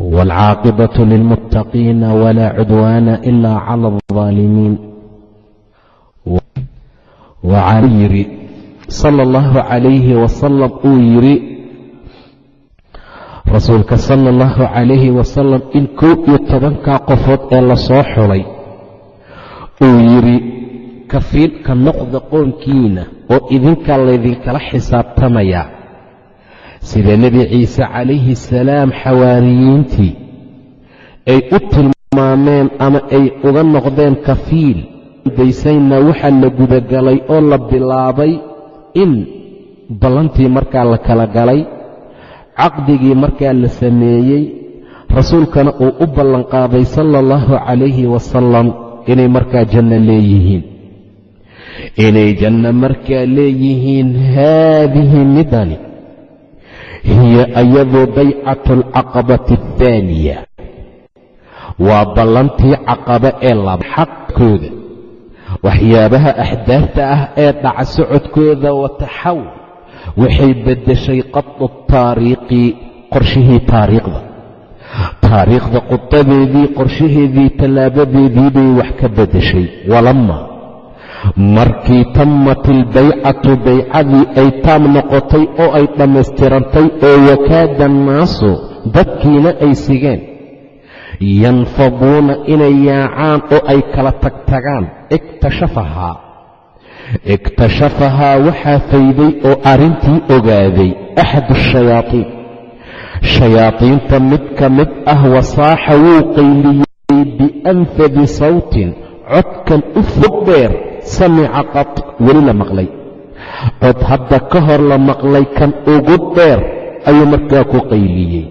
والعاقبة للمتقين ولا عدوان إلا على الظالمين waxaa yidhi sala allahu calayhi wasalam uu yidhi rasuulka sala allahu calayhi wasalam in kow iyo tobankaa qofood ee lasoo xulay uu yidhi kafiilka noqda qoonkiina oo idinkaa laydinkala xisaabtamayaa sida nebi ciise calayhi salaam xawaariyiintii ay u tilmaameen ama ay uga noqdeen kafiil daysayna waxaa la gudagalay oo la bilaabay in ballantii markaa la kala galay caqdigii markaa la sameeyey rasuulkana uu u ballanqaaday sala allahu calayhi wasalam inay markaa janno leeyihiin. Inay janno markaa leeyihiin haadihi midani hiya ayadu baycatu alcaqabati athaaniya waa ballantii caqaba ee laba xaqkooda. Waxyaabaha axdaafta ah ee dhaca socodkooda wataxawl waxay beddeshay qadu taariiqi qorshihii taariikhda. Taariikhda qudadeedii qorshaheedii tallaabadeedii bay wax ka beddeshay. Walama markii tammat ilbaycatu baycadii ay taam noqotay oo ay dhammaystirantay oo wakaada annaasu dadkiina ay sigeen. Yanfaduuna inay yaacaan oo ay kala tagtagaan. Iktashafahaa iktashafahaa waxaa fayday oo arrintii ogaaday axadu ashayaatiin shayaadiinta mid ka mid ah wasaaxa wuu qayliyey bianfadi sawtin codkan u fog dheer samica qad weli la maqlay. Cod hadda ka hor la maqlay kan ugu dheer ayuu markaa ku qayliyey.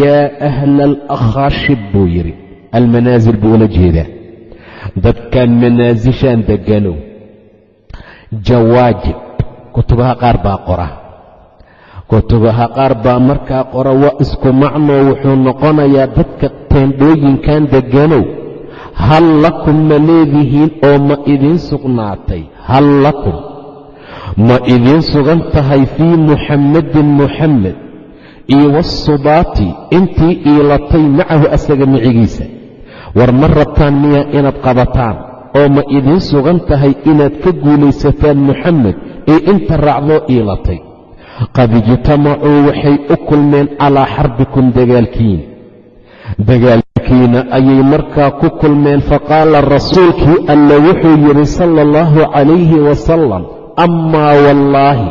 Yaa ahla alakhaashib buu yidhi. Almanaasil buu ula jeedaa. Dadkan manaasishaan degganow. Jawaajib kutubaha qaar baa qora. Kutubaha qaar baa markaa qora waa isku macnoo wuxuu noqonayaa dadka teendhooyinkan degganow hal lakum ma leedihiin oo ma idiin sugnaatay? Hal lakum. Ma idiin sugan tahay fii muxammadin muxammed iyo wasubaati intii iilatay macahu asaga micigiisa war ma rabtaan miyaa inaad qabataan? Oo ma idiin sugan tahay inaad ka guulaysataan muxamed ee inta raacdoo iilatay qad ijtamacuu waxay u kulmeen calaa xarbikum dagaalkiin dagaalkiina ayay markaa ku kulmeen faqaala rasuulkii alla wuxuu yidhi sala allahu calayhi wasalam amaa wallaahi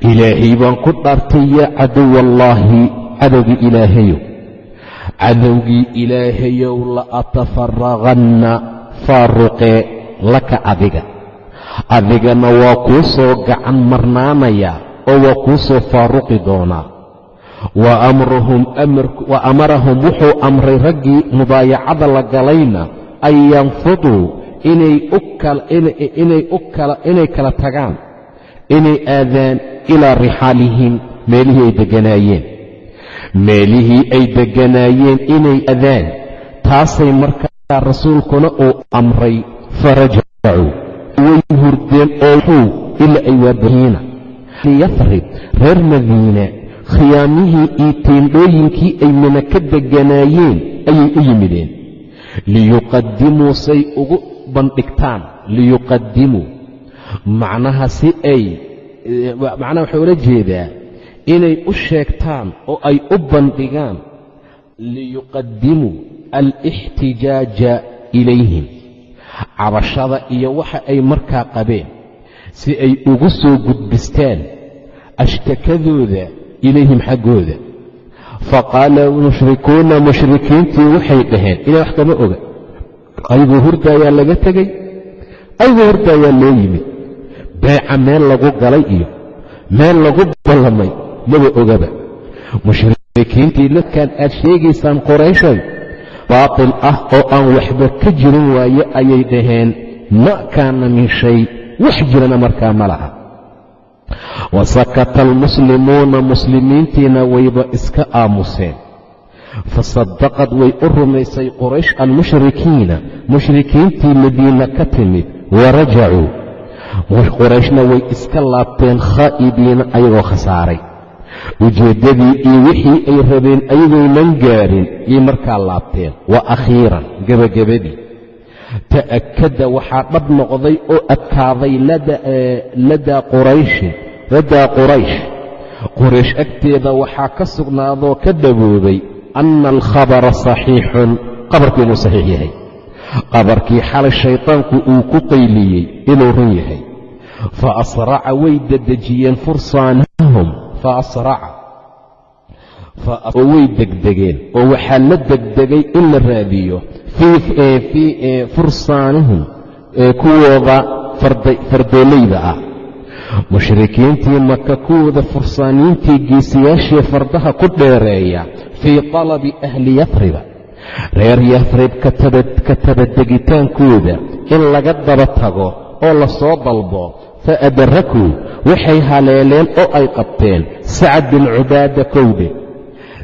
ilaahay baan ku dhaartay yaa caduwallaahi cadowgii ilaahayow cadowgii ilaahayow la atafaraqanna faaruqee laka adiga. Adigana waa kuu soo gacan marnaanayaa oo waa kuu soo faaruqi doonaa wa amarahum wuxuu amray raggii mubaayacada la galayna an yanfuduu inay kala tagaan inay aadaan ilaa rixaalihim meelihii ay degganaayeen meelihii ay degganaayeen inay aadaan taasay markaa rasuulkuna uu amray farajacuu. Way hurdeen oo wuxuu ila ay waabahiina liyafrib reer madiina khiyaamihii iyo teendhooyinkii ay mina ka degganaayeen ayay u yimideen. Liyuqadimuu say ugu bandhigtaan. Liyuqadimuu macnaha si ay macnaha waxaa ula jeedaa inay u sheegtaan oo ay u bandhigaan. Liyuqadimuu alixtijaaja ilayhim. Cabashada iyo waxa ay markaa qabeen si ay ugu soo gudbistaan ashtakadooda ilayhim xaggooda. Faqaala mushrikuuna mushrikiintii waxay dhaheen. Inay wax kama oga. Aygoo hurdaayaa laga tegey? Aygoo hurdaayaa loo yimid. Beeca meel lagu galay iyo meel lagu ballamay maba ogaba. Mushrikiintii ladkaan aad sheegaysaan qurayshay? Baatil ah oo aan waxba ka jirin waaye ayay dhaheen ma kaana min shay wax jirana markaa ma laha wa sakata almuslimuuna muslimiintiina wayba iska aamuseen fasadaqad way u rumaysay quraysh almushrikiina mushrikiintii madiina ka timid wa rajacuu qurayshna way iska laabteen khaa'ibiina ayagoo khasaaray ujeeddadii iyo wixii ay rabeen ayagoonan gaarin yay markaa laabteen wa akhiiran gebagabadii ta'akada waxaa dhab noqday oo adkaaday ladaa qurayshin ladaa quraysh. Quraysh agteeda waxaa ka sugnaadoo ka dhaboobay anna alkhabara saxiixun. Qabarku inuu saxiix yahay. Qabarkii xalay shaydaanku uu ku qayliyey inuu run yahay. Fa asraca way dedejiyeen fursaanahum. Fa asraca. Oo way degdegeen. Oo waxaa la degdegay in la raadiyo. Fii fursaanihim kuwooda fardoolayda ah mushrikiintii maka kuwooda fursaaniintii geesiyaashii fardaha ku dheereeya fii talabi ahli yafriba reer yafrib ka tabadegitaankooda in laga daba tago oo la soo dalbo fa adarakuu waxay haleeleen oo ay qabteen sacad bin cubaada kowdhe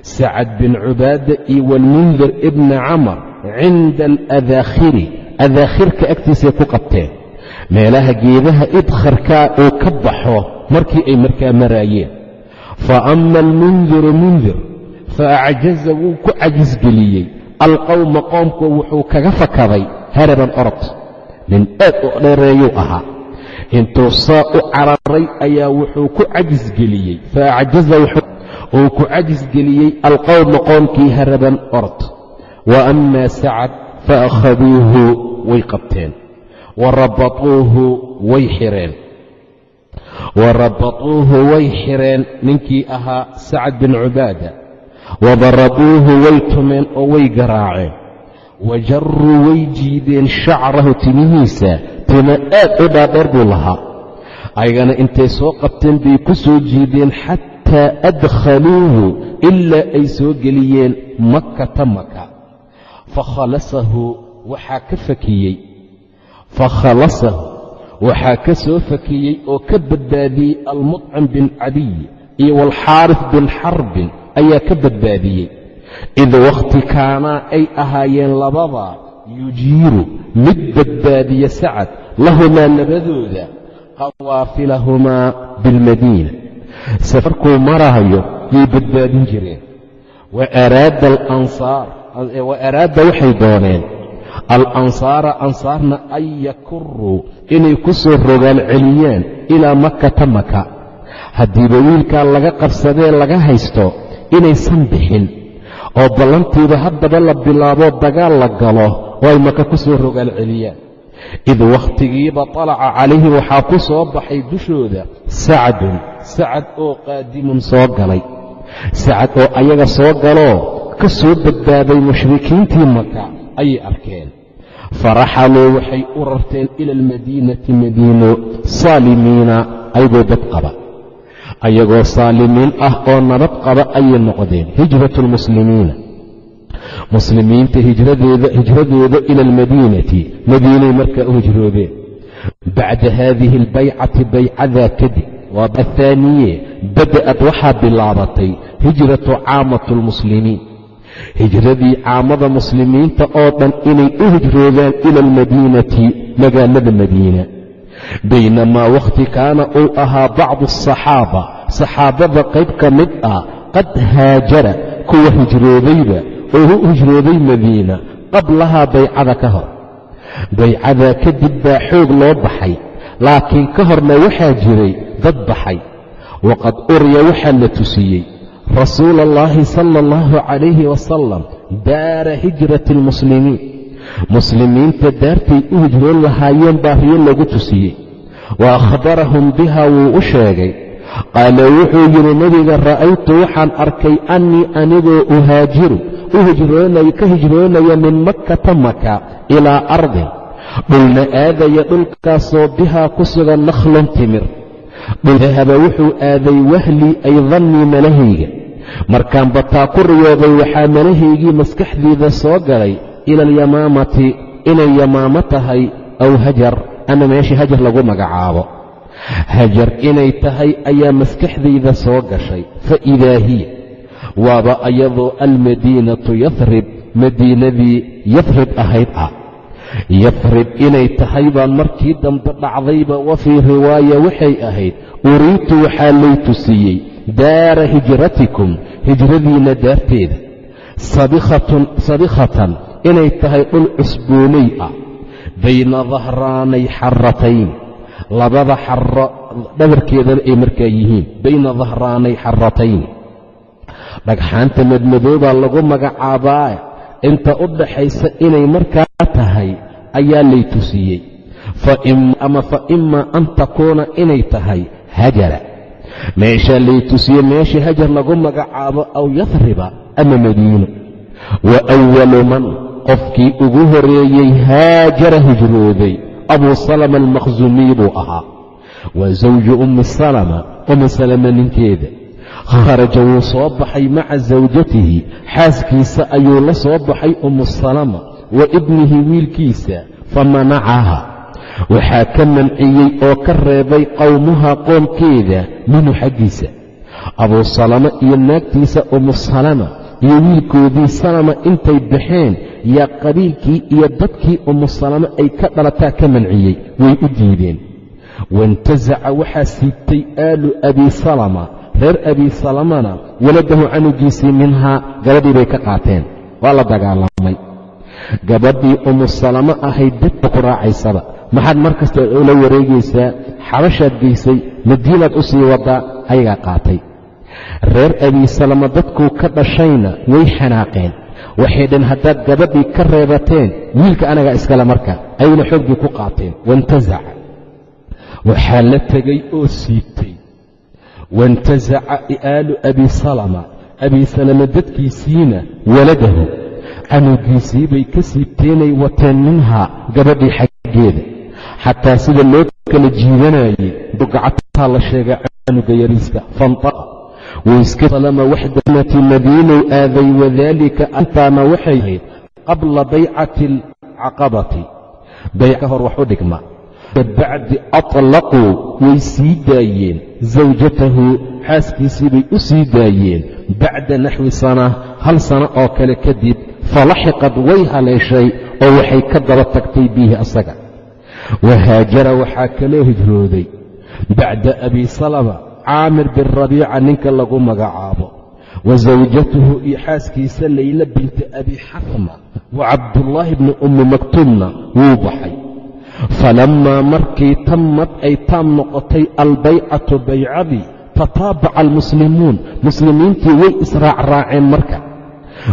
sacad bin cubaada iyo walmundir ibna camar cinda aladaakhiri adaakhirka agtiisay ku qabteen meelaha geedaha idkharkaa uu ka baxo markii ay markaa maraayeen. Fa ama almundiru mundir fa acjaza wuu ku cajisgeliyey alqowma qoomku wuxuu kaga fakaday haraban orod. Nin aad u dheereeyuu ahaa. Intuu saa u cararay ayaa wuxuu ku cajisgeliyey fa acjaza uu ku cajisgeliyey alqowma qoomkii haraban orod. Wa ama sacad fa akhaduuhu way qabteen wa rabatuuhu way xireen wa rabatuuhu way xireen ninkii ahaa sacad bin cubaada wa darabuuhu way tumeen oo way garaaceen wa jarruu way jiideen shacrahu timihiisa timo aad u dhaadheer buu lahaa ayagana intay soo qabteen bay ku soo jiideen xataa adkhaluuhu ilaa ay soo geliyeen makkata maka fakhalasahu waxaa ka fakiyey fakhalasahu waxaa ka soo fakiyey oo ka badbaadiyey almudcim bin cadiy iyo waalxaaris bin xarbin ayaa ka badbaadiyey id wakhti kaanaa ay ahaayeen labada yujiiru mid badbaadiya sacad lahumaa labadooda qawaafilahumaa bilmadiina safarkuu maraayo yay badbaadin jireen wa araada waxay dooneen alansaara ansaarna an yakuruu inay ku soo rogaal celiyaan ilaa makkata maka haddiiba wiilkaa laga qabsadee laga haysto inaysan bixin. Oo ballantiiba haddaba la bilaabo dagaal la galo oo ay maka ku soo rogaal celiyaan. Id wakhtigiiba talaca calayhi waxaa ku soo baxay dushooda sacdun. Sacad oo qaadimun soo galay. Sacad oo ayaga soo galoo ka soo badbaaday mushrikiintii maka ayay arkeen. Faraxaluu waxay u rarteen ila almadiinati madiino saalimiina ayagoo dad qaba. Ayagoo saalimiin ah oo nabad qaba ayay noqdeen hijratu lmuslimiina muslimiinta hijradooda ila almadiinati madiinay markaa u hijroodeen. Bacda haadihi albaycati baycadaa kadib waa athaaniye bada'ad waxaa bilaabatay hijratu caamatu lmuslimiin hijradii caamada muslimiinta oo dhan inay u hijroodaan ila almadiinati magaalada madiina. Baynamaa wakhti kaana uu ahaa bacdu asaxaaba saxaabada qayb ka mid ah qad haajara kuwa hijroodayba oo u hijrooday madiina qablahaa baycada ka hor. Baycadaa kadib baa xoog loo baxay laakiin ka horna waxaa jiray dad baxay. Waqad uriya waxaa la tusiyey rasuula allaahi sala allahu calayhi wasalam daara hijrati almuslimiin muslimiinta daartay u hijroon lahaayeen baa riyo lagu tusiyey. Wa akhbarahum biha wuu u sheegay. Qaala wuxuu yidhi nebiga ra'aytu waxaan arkay annii anigoo uhaajiru u ka hijroonaya min makkata maka ilaa ardin. Dhulna aadaya dhulkaasoo bihaa ku sugan nakhlun timir. Dhul dahaba wuxuu aaday wahlii ay dannii malahayga markaan bataa ku riyooday waxaa malahaygii maskaxdiida soo galay ila alyamaamati inay yamaamo tahay aw hajar ama meeshii hajar lagu magacaabo. Hajar inay tahay ayaa maskaxdayda soo gashay fa idaa hiya. Waaba ayadoo almadiinatu yathrib madiinadii yathrib ahayd ah yathrib inay tahay baan markii dambe dhacdayba wa fii riwaaya waxay ahayd uriitu waxaa lay tusiyey daara hijratikum hijradiinna daarteeda. Sabikhatan inay tahay dhul cusboonay ah. Bayna dahraanay xaratayn labada xaro dhabarkeedana ay markaa yihiin bayna dahraanay xaratayn dhagxaanta madmadoobaa lagu magacaabaa inta u dhaxaysa inay markaa tahay ayaa lay tusiyey. Ama fa imaa an takuuna inay tahay hajara. Meeshaa lay tusiyey meeshii hajar lagu magacaabo aw yahriba ama madiino wa awalu man qofkii ugu horeeyey haajara hijrooday abuu salama almakhsumiy buu ahaa. Waa zawju ummi salama ummi salama ninkeeda kharaja wuu soo baxay maca sawjatihi xaaskiisa ayuu la soo baxay ummu salama wa ibnihi wiilkiisa famanacaha waxaa ka manciyey oo ka reebay qowmuha qoomkeeda minhu xaggiisa. Abuu salama iyo naagtiisa ummu salama iyo wiilkoodii salama intay baxeen yaa qabiilkii iyo dadkii ummu salama ay ka dhalataa ka manciyey way u diideen. Waintasaca waxaa siibtay aalu abii salama reer abii salamana waladahu canugiisii minhaa gabadhii bay ka qaateen. Waa la dagaalamay. Gabadhii ummu salamo ahayd dadka ku raacaysaba. Maxaad mar kasta ula wareegaysaa xabashaad geysay madiinaad u sii waddaa ayagaa qaatay. Reer abii salama dadkuu ka dhashayna way xanaaqeen. Waxay dheen haddaad gabadhii ka reebateen wiilka anagaa iskale marka ayna xooggii ku qaateen. Waintasaca waxaa la tegay oo siibtay waintasaca aalu abii salama abii salama dadkiisiina waladahu canugiisii bay ka siibteenay wateen minhaa gabadhii xaggeeda xataa sida loo kala jiidanayey dugacataa la sheega canuga yariiska fantaqa waiska salama waxdanati madiinow aaday wadaalika antaana waxay ahayd qabla baycati alcaqabati bayca hor wax u dhigma bacdi aطlaquu way sii daayeen zawjatahu xaaskiisii bay u sii daayeen bacda naxwi sana hal sano oo kale kadib falaxiqad way haleeshay oo waxay ka daba tagtay bihi asaga wahaajara waxaa kaloo hijrooday bacda abi salama caamir bin rabiica ninka lagu magacaabo wa sawjatuhu iyo xaaskiisa layla binta abi xarma wa cabdullaahi bni ummi maktuumna wuu baxay falammaa markii tammad ay taam noqotay albaycatu baycadii tataabaca almuslimuun muslimiintii way israacraaceen marka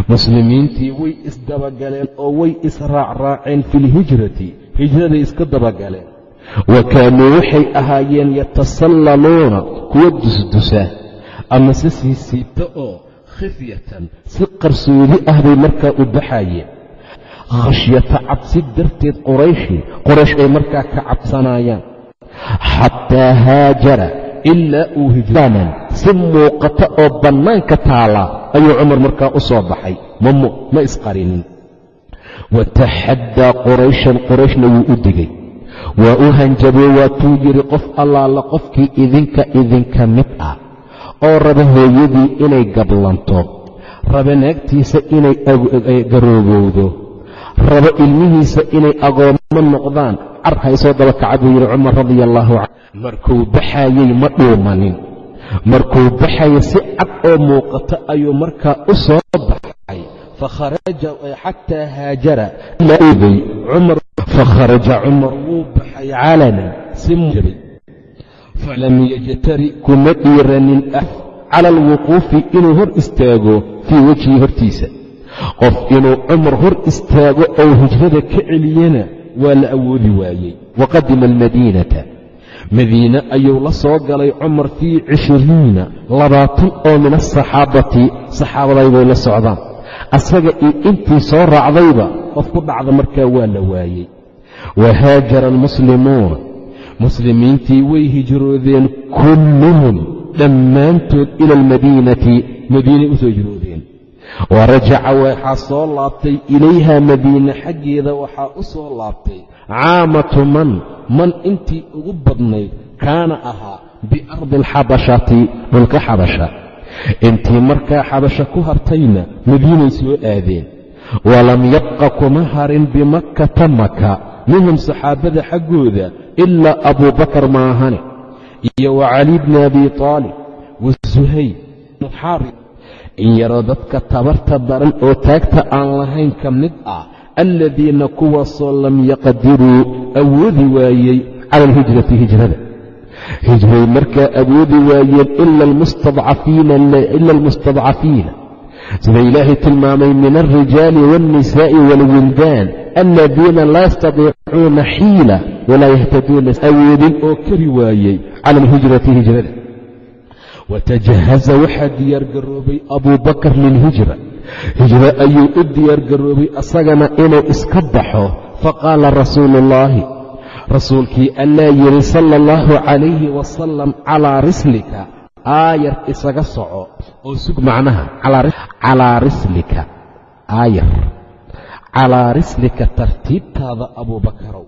muslimiintii way isdabagaleen oo way israacraaceen fi lhijrati hijraday iska dabagaleen wa kaanuu waxay ahaayeen yatasallaluuna kuwa dusdusa ama si siisiibta oo khifyatan si qarsoodi ah bay markaa u baxaayeen khashyata cabsi darteed qurayshi qoraysh ay markaa ka cabsanaayaan xataa haajara ilaa uu hijraanan si muuqata oo bannaanka taala ayuu cumar markaa u soo baxay. Ma isqarinin. Wataxaddaa qurayshan qorayshna wuu u digay waa u hanjabay waatuu yidhi qof allaala qofkii idinka idinka mid ah oo raba hooyadii inay gablanto raba naagtiisa inay garoobowdo raba ilmihiisa inay agoommo noqdaan. Car haysoo daba kaca buu yidhi cumar radia allaahu canhu. Markuu baxayey ma dhuumanin. Markuu baxaya si cad oo muuqata ayuu markaa u soo baxay. Fakharaja xataa haajara. Fakharaja cumar wuu baxay calanan si mujiray falam yajtari kuma dhiiranin ah cala alwuquufi inuu hor istaago fii wejhii hortiisa qof inuu cumar hor istaago oo hijrada ka celiyana waa la awoodi waayey. Waqadima almadiinata. Madiine ayuu la soo galay cumar fii cishiriina labaatan oo min asaxaabati saxaabaday bay la socdaan asaga iyo intii soo raacdayba qof ku dhacda markaa waa la waayey. Wahaajara almuslimuuna muslimiintii way hijroodeen kulluhum dhammaantood ila almadiinati. Madiinay u soo hijroodeen wa rajaca waxaa soo laabtay ilayha madiine xaggeeda waxaa u soo laabtay. Caamatu man man intii ugu badnayd kaana ahaa biardi alxabashati dhulka xabasha. Intii markaa xabasha ku hartayna madiinay soo aadeen. Walam yabqa kuma harin bimakkata maka minhum saxaabada xaggooda ilaa abuubakar maahane iyo wa cali bni abi taalib wa suhayb xaari in yaroo dadka tabarta daran oo taagta aan lahayn ka mid ah aladiina kuwaasoo lam yaqdiruu awoodi waayey cala hijrada. Hijray markaa awoodi waayeen ila almustadcafiina sida ilaahay tilmaamay min alrijaali waاlnisaa'i wاlwildaan aladiina laa yastadiicuuna xiila walaa yahtaduuna awoodin oo kari waayey cala alhijrati hijrada watajahaza waxaa diyaargaroobay abuu bakar lilhijra hijro ayuu u diyaargaroobay asagana inuu iska baxo faqaala rasuulu ullaahi rasuulkii allaa yidhi sala allahu calayhi wasalam calaa rislika aayar isaga soco oo sug macnaha calaa rislika aayar calaa rislika tartiibtaada abuubakarow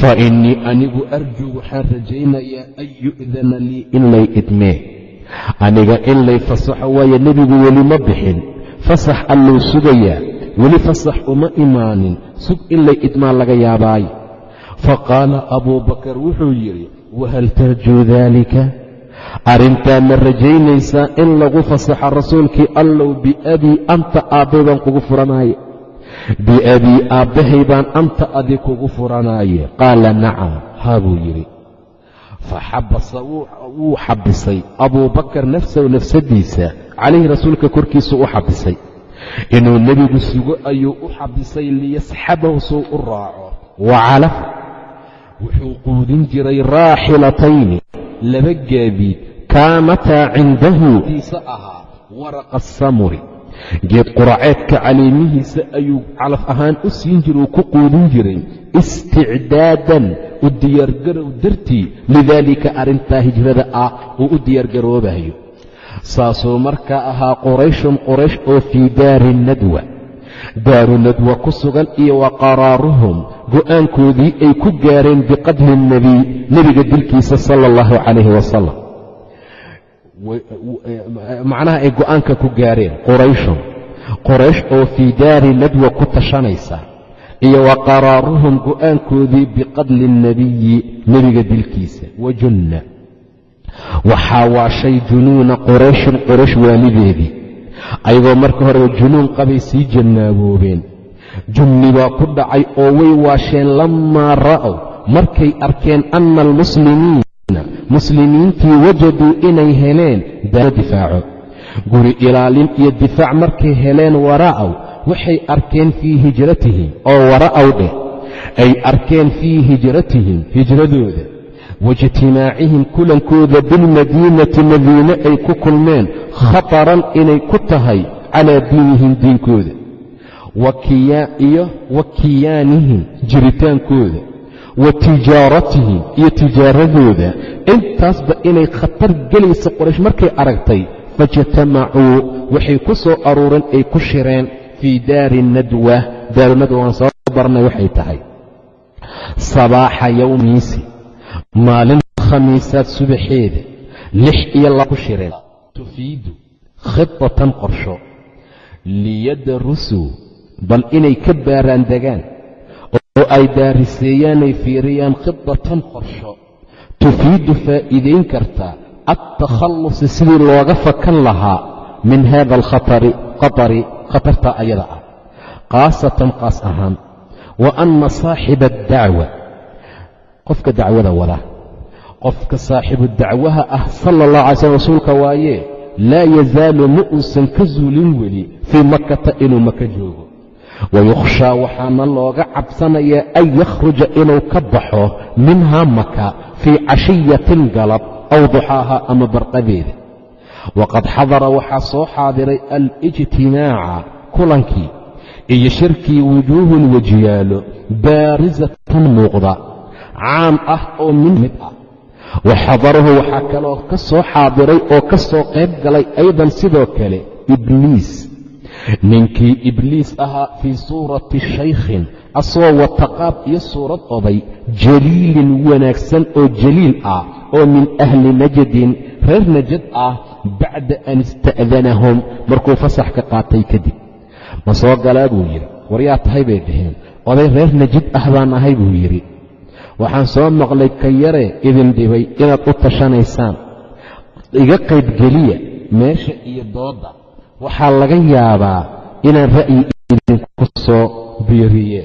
fa innii anigu arjuu waxaan rajaynayaa an yu'dana lii in lay idmee aniga in lay fasaxo waayo nebigu weli ma bixin. Fasax alluu sugayaa weli fasax uma imaanin. Sug in lay idmaa laga yaabaayo faqaala abuu bakar wuxuu yidhi wahal tarjuu daalika? Arrintaa ma rajaynaysaa in lagu fasaxo rasuulkii allow biabii anta aabbay baan kugu furanaaye. Biabii aabbahay baan anta adi kugu furanaaye. Qaala nacam haa buu yidhi faxabasa wuu xabisay abuu bakar nafsahu nafsadiisa calayhi rasuulka korkiisu u xabisay inuu nebigu sugo ayuu u xabisay liyasxabahu suu u raaco wa calaf wuxuu quudin jiray raaxilatayni laba gaadiid kaanataa cindahu diisa ahaa waraqa samuri geed quraceedka caleemihiisa ayuu calaf ahaan u siin jira uu ku quudin jiray isticdaadan u diyaargarow dartii lidaalika arrintaa hijrada ah uu u diyaargaroobayo saasuu markaa ahaa qurayshun quraysh oo fii daari nadwa. Daaru nadwa ku sugan iyo wa qaraaruhum go'aankoodii ay ku gaareen biqadli nebiy nebiga dilkiisa sala allahu calayhi wasalam macnaha ay go'aanka ku gaareen qurayshun. Qoraysh oo fii daari nadwa ku tashanaysa iyo wa qaraaruhum go'aankoodii biqadli الnabiyi nebiga dilkiisa wa junna. Waxaa waashay junuuna qurayshin qoraysh waalideedii ayagoo marka hore junuun qabay sii jannaaboobeen junni baa ku dhacay oo way waasheen lammaa ra'ow markay arkeen anna almuslimiina muslimiintii wajaduu inay heleen difaaco. Guri ilaalin iyo difaac markay heleen wara'ow waxay arkeen fii hijratihim oo wara'ow dheh ay arkeen fii hijratihim hijradooda waijtimaacihim kulankooda bilmadiinati madiine ay ku kulmeen khataran inay ku tahay calaa diinihim diinkooda iyo wa kiyaanihim jiritaankooda wa tijaaratihim iyo tijaaradooda intaasba inay khatar gelaysa qoraysh markay aragtay faijtamacuu waxay ku soo aruureen ay ku shireen fii daari nadwa daaru nadwa waan soo barnay waxay tahay. Sabaaxa yowmiisi maalin khamiisaad subaxeeda lix iyo laba shireen. Tufiidu khidatan qorsho. Liyadarusuu bal inay ka baaraan degaan oo ay daariseeyaanay fiiriyaan khidatan qorsho. Tufiidu faa'iidayn kartaa altakhallusi sidii looga fakan lahaa min hada alkhatari khatari khatarta ayada ah khaasatan qaas ahaan wa anna saaxiba addacwa qofka dacwada wada qofka saaxibu dacwaha ah sala allah alay slm rasuulka waaye laa yazaalu ma uusan ka zuulin weli fii makata inuu maka joogo. Wayukhshaa waxaana looga cabsanayaa an yakhruja inuu ka baxo minhaa maka fii cashiyatin galab aw duxaaha ama barqadeeda waqad xadara waxaa soo xaadiray alijtimaaca kulankii iyo shirkii wujuuhun wejiyaalo baarisatan muuqda caam ah oo min mid ah wa xadarahu waxaa kaloo ka soo xaadiray oo ka soo qayb galay aydan sidoo kale ibliis ninkii ibliis ahaa fii suurati shaykhin asagoo wata qaab iyo suurad oday jaliilin wanaagsan oo jaliil ah oo min ahli najadin reer najad ah bacda an ista'danahum markuu fasax ka qaatay kadib. Ma soo galaa buu yidhi war yaa tahay bay dhaheen oday reer najid ah baan ahay buu yidhi. Waxaan soo maqlay ka yare idin dhibay inaad u tashanaysaan. Iga qaybgeliya meesha iyo doodda waxaa laga yaabaa inaan ra'yi idinku soo biiriye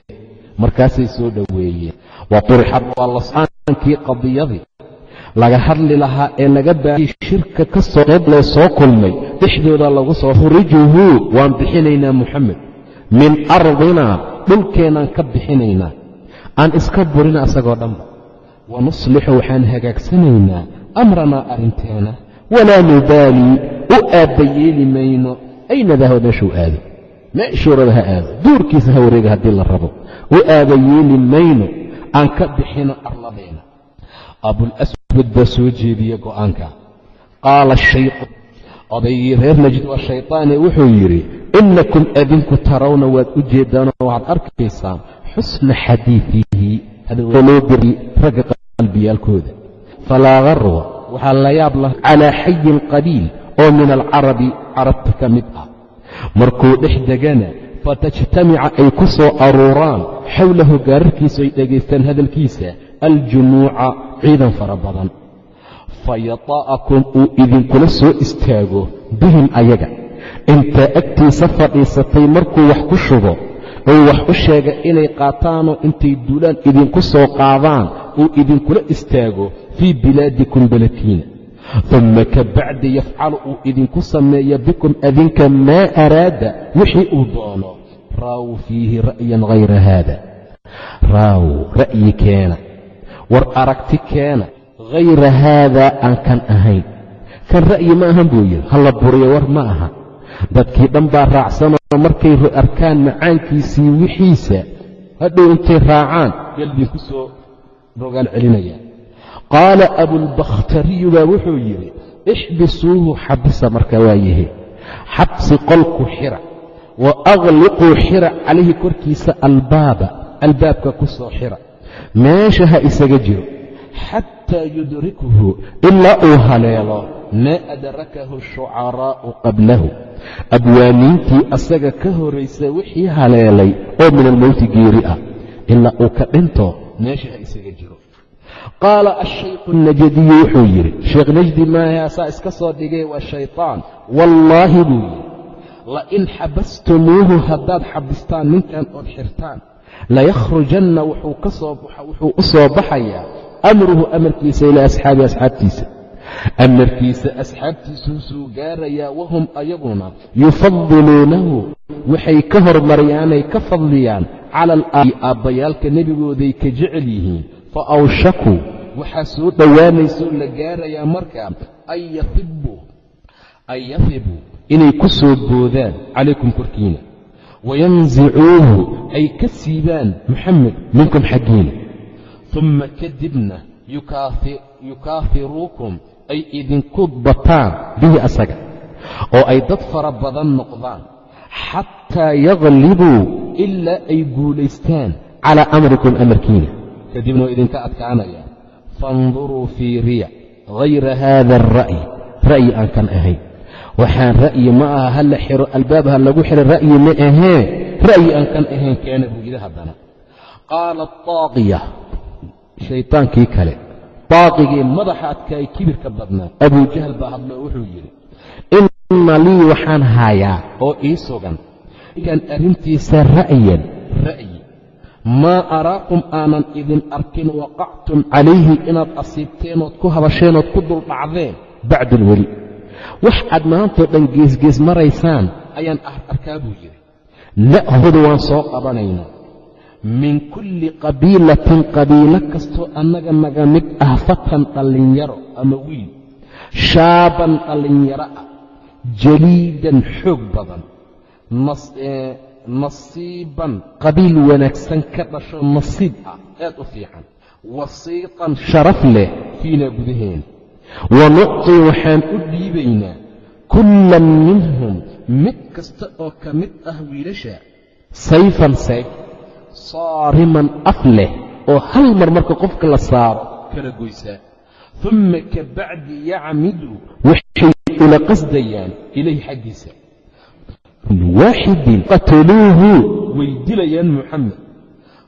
markaasay soo dhoweeyeen. Wa waa lasaankii qadiyadii laga hadli lahaa ee laga baahiyey shirka ka soo qayb lee soo kulmay. Dhexdooda lagu soo khurijuhu waan bixinaynaa moxamed min ardinaa dhulkeennaan ka bixinaynaa. Aan iska burina asagoo dhanba wa nuslixu waxaan hagaagsanaynaa amranaa arrinteena. Walaa nubaalii u aabbayeeli mayno. Ayna dahwa meeshuu aado? Meeshuurada ha aado? Duurkiisa ha wareega haddii la rabo. U aabayeeli mayno. Aan ka bixino arladeena abulaswad baa soo jeediye go'aanka. Qaala odaygii reer najd waa shaytaane wuxuu yidhi innakum adinku tarawna waad u jeeddaanoo waxaad arkaysaan xusna xadiidihi loo biriy ragga qalbiyaalkooda. Falaa garwa waxaa la yaab lah calaa xayin qabiil oo min alcarabi carabta ka mid ah. Markuu dhex degana fatajtamica ay ku soo aruuraan xowlahu gaararkiisu ay dhegaystaan hadalkiisa aljumuuca ciidan fara badan fayata'akum uu idinkula soo istaago bihim ayaga. intaa agtiisa fadhiisatay markuu wax ku shubo ou wax u sheega inay qaataanoo intay duulaan idinku soo qaadaan uu idinkula istaago fii bilaadikum beledkiina uma ka bacdi yafcalu uu idinku sameeya bikum adinka maa araada wixii uu doono raaw fiihi ra'yan hayra haada raaw ra'yi keena war aragti keena hayra haadaa aan kan ahayn. Kan ra'yi ma ahan buu yidhi hala buriyo war ma aha. Dadkii dhan baa raacsanoo markay arkaan macaankiisii wixiisa hadhow intay raacaan galbii ku soo rogaal celinayaan qaala abulbakhtariyu baa wuxuu yidhi ixbisuuhu xabisa marka waayahe xabsi qolku xira wa akhliquu xira calayhi korkiisa albaaba albaabka ku soo xira meesha ha isaga jiro. Xataa yudrikuhu ilaa uu haleelo. Maa adrakahu shucaraa'u qablahu. Abwaaniintii asaga ka horaysa wixii haleelay oo min almowti geeri ah ilaa uu ka dhinto meesha ha isaga jiro. Qaala ashaykhu najadiyu wuxuu yidhi sheekh najdi maaha saa iska soo dhigay waa shaytaan. Wallaahi buu yidhi lain xabastumuuhu haddaad xabistaan ninkan ood xirtaan layakhrujanna wuxuu u soo baxayaa amruhu amarkiisa ilaa asxaabi asxaabtiisa. Amarkiisa asxaabtiisuu suu gaarayaa wahum ayaguna yufadiluunahu waxay ka hormariyaanay ka fadliyaan cala alaabi aabbayaalka nebigooday ka jecel yihiin. Fa awshakuu waxaa soo dhowaanaysoo la gaarayaa markaa an yafibuu inay ku soo boodaan calaykum korkiina wayansicuuhu ay ka siibaan muxamed minkum xaggiina uma kadibna yukaafiruukum ay idinku bataan bihi asaga oo ay dad fara badan noqdaan xataa yaklibuu ilaa ay guulaystaan calaa amrikum amarkiina kadibna waa idinka adkaanaya faاnduruu fii riya hayra haada alra'yi ra'yi aan kan ahayn waxaan ra'yi ma aha ha la xiro albaab ha lagu xiro ra'yi ma ahee ra'yi aan kan ahayn keena buu yidhi haddana. Qaala taaqiya shaytaankii kale taaqigii madaxa adkaay kibirka badnaa abujahl baa hadloo wuxuu yidhi inna lii waxaan haayaa oo ii sugan kan arrintiisa ra'yan ra'yi. Maa araakum aanan idin arkin waqactum calayhi inaad asiibteenood ku habasheenood ku duldhacdeen bacdul weli wax aad maantoo dhan geesgees maraysaan ayaan arkaa buu yidhi na'hudu waan soo qabanaynaa min kulli qabiilatin qabiilo kastoo annaga naga mid ah fatan dhallinyaro ama wiil shaaban dhallinyaro ah jaliidan xoog badan nasiiban qabiil wanaagsan ka dhasho nasiib ah aad u fiican wasiiqan sharaf leh fiinaa gudaheen wa nucطii waxaan u dhiibaynaa kullan minhum mid kasta oo ka mid ah wiilasha sayfan sayf saariman af leh oo hal mar marka qofka la saaro kala goysaa uma ka bacdi yacmidu waxay ula qasdayaan ilayhi xaggiisa waaxidin qataluuhu way dilayaan muxamed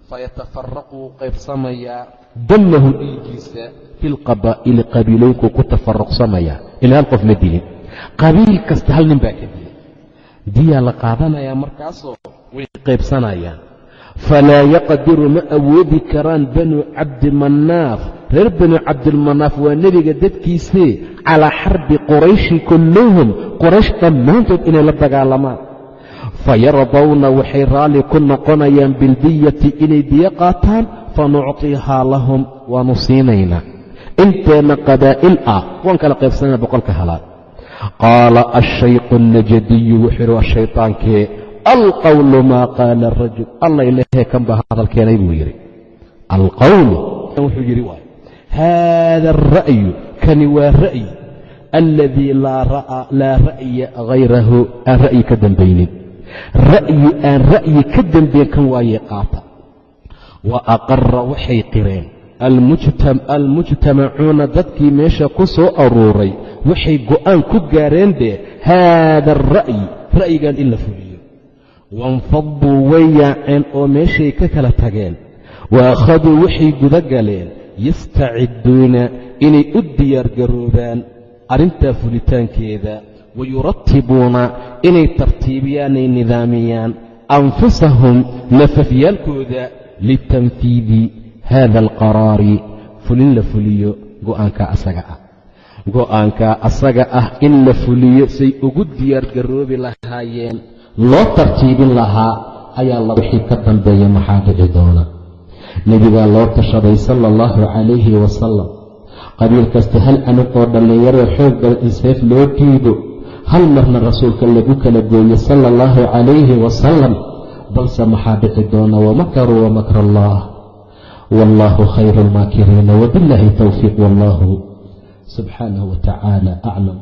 fayatafaraqu wuu qaybsamayaa damahu dhiigiisa fi lqabaa'ili qabiilooyinkuu ku tafaruqsamayaa ilaa hal qof ma dilin qabiil kasta hal nin baa ka dilay diyaa la qaadanayaa markaasoo way qaybsanayaan falaa yaqdiru ma awoodi karaan banu cabdimanaaf reer banu cabdilmanaaf waa nebiga dadkiisee calaa xarbi qurayshin kulluhum qoraysh dhammaantood inay la dagaalamaan fayardawna waxay raalli ku noqonayaan bildiyati inay diyo qaataan fanucطihaa lahum waanu siinaynaa inteenna qabaa'il ah waan kala qaybsanayna boqolka halaad qaala ashayqu alnajadiyu wuxuu yidhi waa shaytaankee alqowlu maa qaala arajul allay lehee kan baa hadal keenay buu yidhi alqowlu wuxuu yidhi waay haada alra'yu kani waa ra'yi alladii laa ra'ya hayrahu aan ra'yi ka dambaynin ra'yi aan ra'yi ka dambayn kan waayee qaata. Wa aqara waxay qireen. Almujtamacuuna dadkii meesha ku soo aruuray waxay go'aan ku gaareen dee haada alra'yi ra'yigan in la fuliyo. Wainfaduu way yaaceen oo meeshay ka kala tageen. Wa akhaduu waxay guda galeen. Yastacidduuna inay u diyaargaroobaan arrintaa fulitaankeeda wayuratibuuna inay tartiibiyaanay nidaamiyaan anfusahum nafafyaalkooda litanfiidi haada alqaraari fulin la fuliyo go'aankaa asaga ah go'aankaa asaga ah in la fuliyo say ugu diyaargaroobi lahaayeen loo tartiibin lahaa ayaa la wixii ka dambeeya maxaa dhici doona nebigaa loo tashaday sala allahu calayhi wasalam qabiil kasta hal anug oo dhallinyaroo xoog badan in loo dhiibo hal marna rasuulka lagu kala gooye sala allahu calayhi wasalam balse maxaa dhici doona wamakaruu wamakr allah. Wallaahu khayru almaakiriina wabillaahi towfiiq wallahu subxaanahu wa tacaala aclam